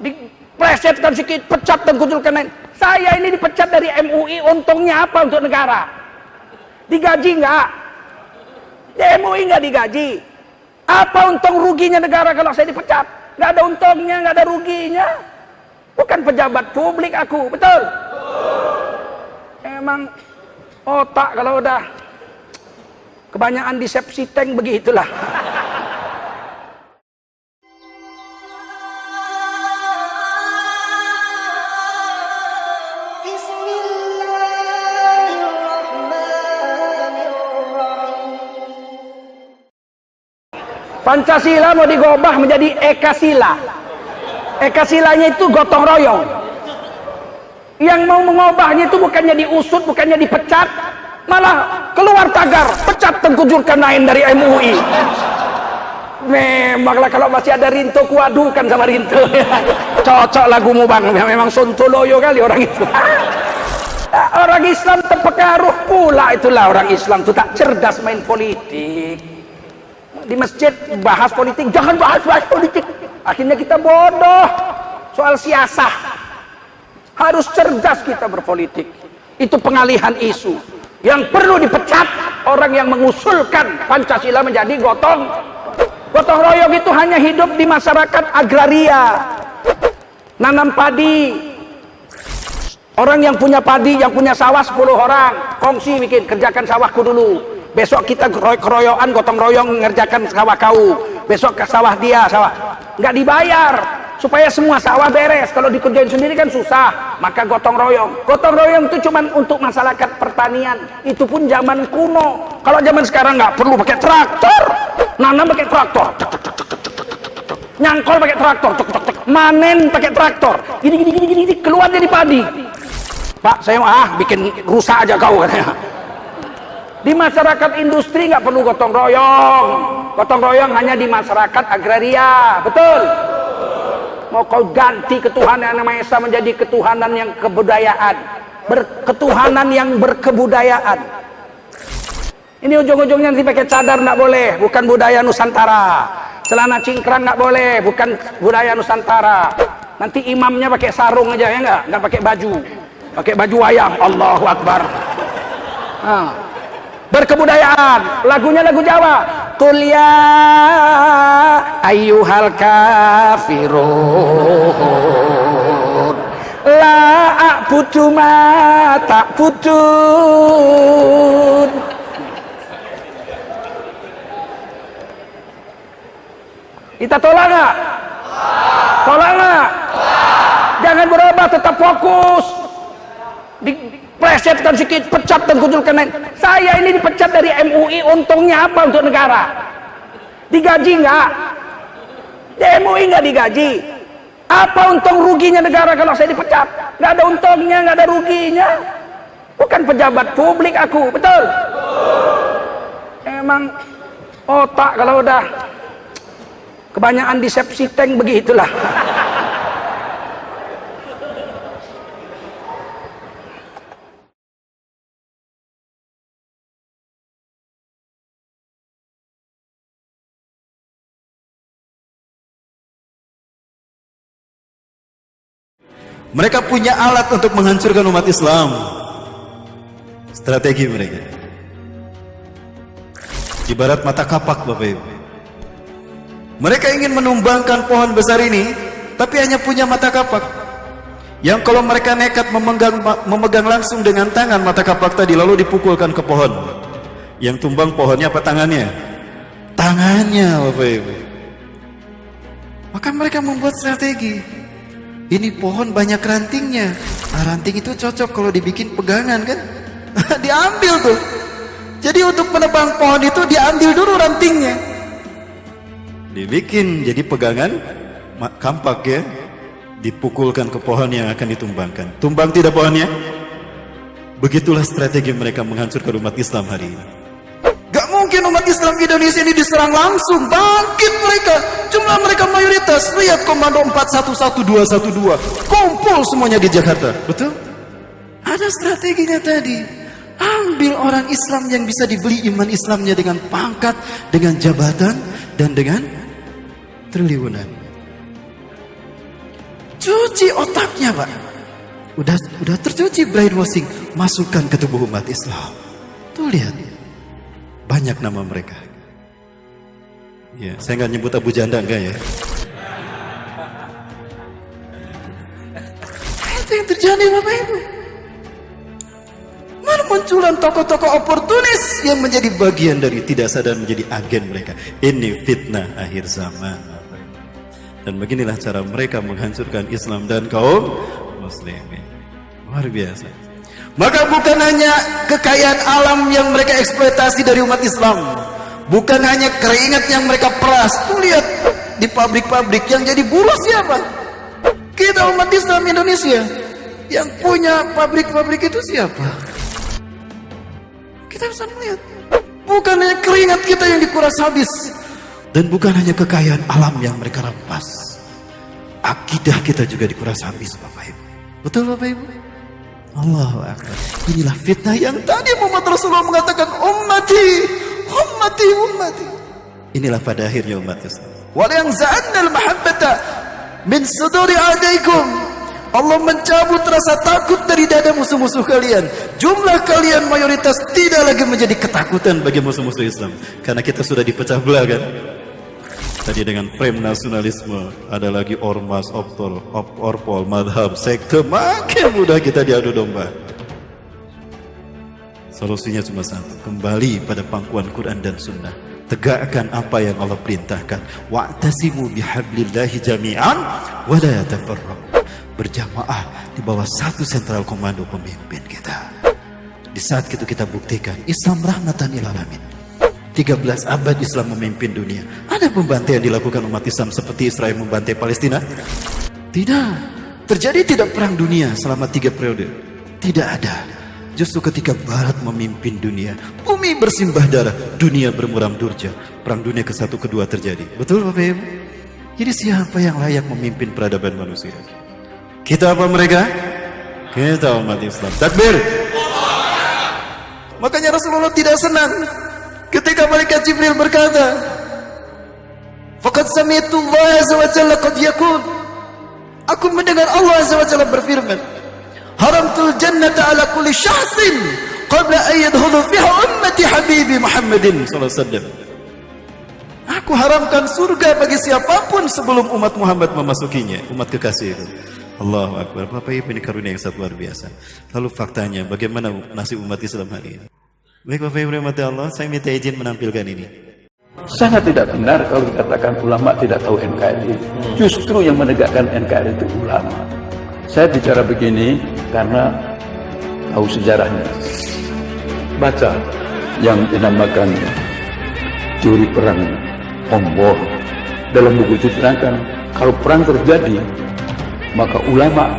Diplesetkan sedikit, pecat dan kucurkan lain. Saya ini dipecat dari MUI, untungnya apa untuk negara? Digaji enggak? Di MUI enggak digaji. Apa untung ruginya negara kalau saya dipecat? Enggak ada untungnya, enggak ada ruginya. Bukan pejabat publik aku, betul? Emang otak kalau udah kebanyakan di sepsi tank begitulah. Pancasila mau digobah menjadi Ekasila. Ekasilanya itu gotong royong. Yang mau mengubahnya itu bukannya diusut, bukannya dipecat, malah keluar tagar, pecat tengkujurkan lain dari MUI. Memanglah kalau masih ada Rinto kuadukan sama Rinto. Cocok lagumu bang, memang sontoloyo kali orang itu. orang Islam terpengaruh pula itulah orang Islam itu tak cerdas main politik di masjid bahas politik. Jangan bahas bahas politik. Akhirnya kita bodoh. Soal siasah. Harus cerdas kita berpolitik. Itu pengalihan isu. Yang perlu dipecat orang yang mengusulkan Pancasila menjadi gotong. Gotong royong itu hanya hidup di masyarakat agraria. Nanam padi. Orang yang punya padi yang punya sawah 10 orang. Kongsi bikin kerjakan sawahku dulu besok kita keroyokan gotong royong mengerjakan sawah kau. Besok ke sawah dia sawah. Nggak dibayar supaya semua sawah beres. Kalau dikerjain sendiri kan susah. Maka gotong royong. Gotong royong itu cuma untuk masyarakat pertanian. Itu pun zaman kuno. Kalau zaman sekarang nggak perlu pakai traktor. Nanam pakai traktor. Nyangkol pakai traktor. Manen pakai traktor. Gini gini gini gini. Keluar dari padi. Pak saya ah bikin rusak aja kau katanya di masyarakat industri nggak perlu gotong royong. Gotong royong hanya di masyarakat agraria, betul? Mau kau ganti ketuhanan yang Maha Esa menjadi ketuhanan yang kebudayaan, berketuhanan yang berkebudayaan. Ini ujung-ujungnya nanti pakai cadar nggak boleh, bukan budaya Nusantara. Celana cingkrang nggak boleh, bukan budaya Nusantara. Nanti imamnya pakai sarung aja ya nggak, nggak pakai baju, pakai baju wayang. Allahu Akbar. Nah berkebudayaan. Lagunya lagu Jawa. Kuliah ayyuhal kafirun. La a'budu ma ta'budun. Kita tolak nggak? tolak nggak? jangan berubah tetap fokus. Di, plesetkan sedikit, pecat dan kucurkan lain. Saya ini dipecat dari MUI, untungnya apa untuk negara? Digaji enggak? Di MUI enggak digaji. Apa untung ruginya negara kalau saya dipecat? Enggak ada untungnya, enggak ada ruginya. Bukan pejabat publik aku, betul? Emang otak kalau udah kebanyakan di sepsi tank begitulah. Mereka punya alat untuk menghancurkan umat Islam. Strategi mereka. Ibarat mata kapak Bapak Ibu. Mereka ingin menumbangkan pohon besar ini, tapi hanya punya mata kapak. Yang kalau mereka nekat memegang, memegang langsung dengan tangan mata kapak tadi, lalu dipukulkan ke pohon. Yang tumbang pohonnya apa tangannya? Tangannya Bapak Ibu. Maka mereka membuat strategi ini pohon banyak rantingnya. Nah, ranting itu cocok kalau dibikin pegangan kan? diambil tuh. Jadi untuk menebang pohon itu diambil dulu rantingnya. Dibikin jadi pegangan kampak ya. Dipukulkan ke pohon yang akan ditumbangkan. Tumbang tidak pohonnya? Begitulah strategi mereka menghancurkan umat Islam hari ini mungkin umat Islam Indonesia ini diserang langsung. Bangkit mereka. Jumlah mereka mayoritas. Lihat komando 411212. Kumpul semuanya di Jakarta. Betul? Ada strateginya tadi. Ambil orang Islam yang bisa dibeli iman Islamnya dengan pangkat, dengan jabatan, dan dengan triliunan. Cuci otaknya, Pak. Udah udah tercuci brainwashing, masukkan ke tubuh umat Islam. Tuh lihat. Banyak nama mereka. Ya, saya nggak nyebut Abu Janda enggak ya. Itu yang terjadi Bapak Ibu. Munculan tokoh-tokoh oportunis yang menjadi bagian dari tidak sadar menjadi agen mereka. Ini fitnah akhir zaman. Dan beginilah cara mereka menghancurkan Islam dan kaum muslimin. Luar biasa. Maka bukan hanya kekayaan alam yang mereka eksploitasi dari umat Islam. Bukan hanya keringat yang mereka peras. Tuh lihat di pabrik-pabrik yang jadi buruh siapa? Kita umat Islam Indonesia. Yang punya pabrik-pabrik itu siapa? Kita bisa melihat. Bukan hanya keringat kita yang dikuras habis. Dan bukan hanya kekayaan alam yang mereka rampas. Akidah kita juga dikuras habis Bapak Ibu. Betul Bapak Ibu? Allahu Akbar. Inilah fitnah yang tadi Muhammad Rasulullah mengatakan ummati, ummati, ummati. Inilah pada akhirnya umat Islam. Wal yang za'annal mahabbata min suduri adaikum. Allah mencabut rasa takut dari dada musuh-musuh kalian. Jumlah kalian mayoritas tidak lagi menjadi ketakutan bagi musuh-musuh Islam. Karena kita sudah dipecah belah kan. Tadi dengan frame nasionalisme, ada lagi ormas, optor, op, orpol, madhab, sekte, makin mudah kita diadu domba. Solusinya cuma satu, kembali pada pangkuan Quran dan Sunnah. Tegakkan apa yang Allah perintahkan. Wa'tasimu bihablillahi jami'an wa la tafarraqu. Berjamaah di bawah satu sentral komando pemimpin kita. Di saat itu kita buktikan Islam rahmatan lil alamin. 13 abad Islam memimpin dunia. Ada pembantaian dilakukan umat Islam seperti Israel membantai Palestina? Tidak. Terjadi tidak perang dunia selama tiga periode? Tidak ada. Justru ketika Barat memimpin dunia, bumi bersimbah darah, dunia bermuram durja. Perang dunia ke satu kedua terjadi. Betul Bapak Ibu? Jadi siapa yang layak memimpin peradaban manusia? Kita apa mereka? Kita umat Islam. Takbir. Makanya Rasulullah tidak senang ketika malaikat Jibril berkata, "Faqad sami'tu azza wa qad yaqul." Aku mendengar Allah azza berfirman, "Haramtul jannata ala kulli syahsin qabla an yadkhulu fiha ummati habibi Muhammadin sallallahu alaihi wasallam." Aku haramkan surga bagi siapa pun sebelum umat Muhammad memasukinya, umat kekasih itu. Allahu Akbar. Bapak Ibu ini karunia yang sangat luar biasa. Lalu faktanya bagaimana nasib umat Islam hari ini? Baik Bapak Ibu rahmati Allah, saya minta izin menampilkan ini. Sangat tidak benar kalau dikatakan ulama tidak tahu NKRI. Justru yang menegakkan NKRI itu ulama. Saya bicara begini karena tahu sejarahnya. Baca yang dinamakan teori perang Ombor. Dalam buku itu diterangkan kalau perang terjadi maka ulama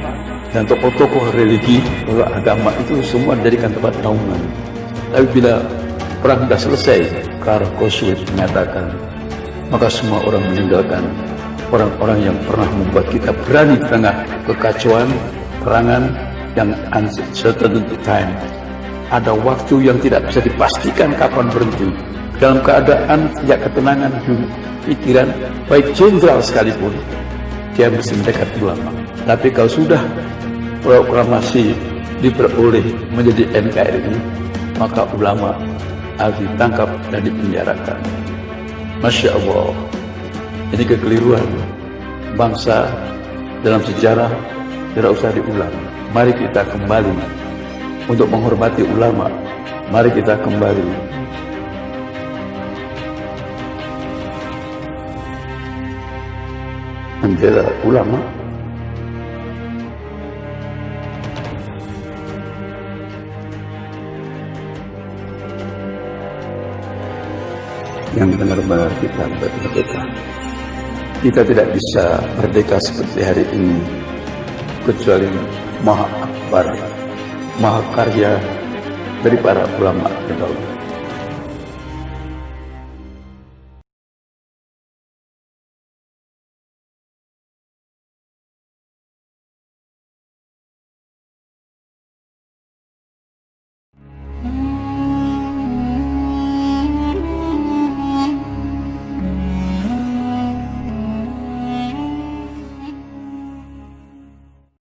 dan tokoh-tokoh religi tokoh agama itu semua dijadikan tempat naungan. Tapi bila perang sudah selesai, Karl Clausewitz mengatakan, maka semua orang meninggalkan orang-orang yang pernah membuat kita berani di tengah kekacauan, perangan, yang uncertain time. Ada waktu yang tidak bisa dipastikan kapan berhenti. Dalam keadaan tidak ketenangan pikiran, baik jenderal sekalipun, dia mesti mendekat ulama. Tapi kalau sudah proklamasi diperoleh menjadi NKRI, maka ulama harus ditangkap dan dipenjarakan. Masya Allah, ini kekeliruan bangsa dalam sejarah tidak usah diulang. Mari kita kembali untuk menghormati ulama. Mari kita kembali membela ulama yang benar-benar kita merdeka. Kita tidak bisa merdeka seperti hari ini kecuali maha akbar, maha karya dari para ulama terdahulu.